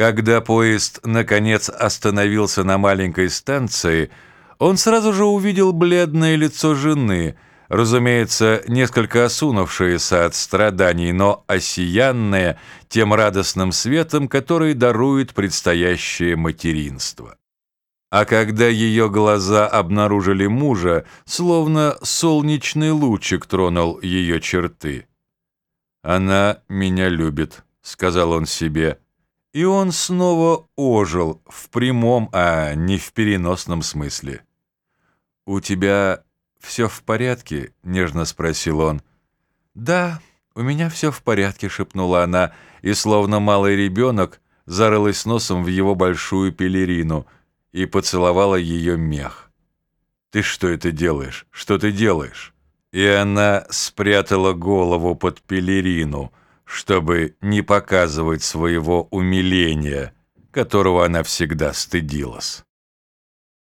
Когда поезд, наконец, остановился на маленькой станции, он сразу же увидел бледное лицо жены, разумеется, несколько осунувшееся от страданий, но осиянное тем радостным светом, который дарует предстоящее материнство. А когда ее глаза обнаружили мужа, словно солнечный лучик тронул ее черты. «Она меня любит», — сказал он себе, — и он снова ожил в прямом, а не в переносном смысле. «У тебя все в порядке?» — нежно спросил он. «Да, у меня все в порядке», — шепнула она, и, словно малый ребенок, зарылась носом в его большую пелерину и поцеловала ее мех. «Ты что это делаешь? Что ты делаешь?» И она спрятала голову под пелерину — чтобы не показывать своего умиления, которого она всегда стыдилась.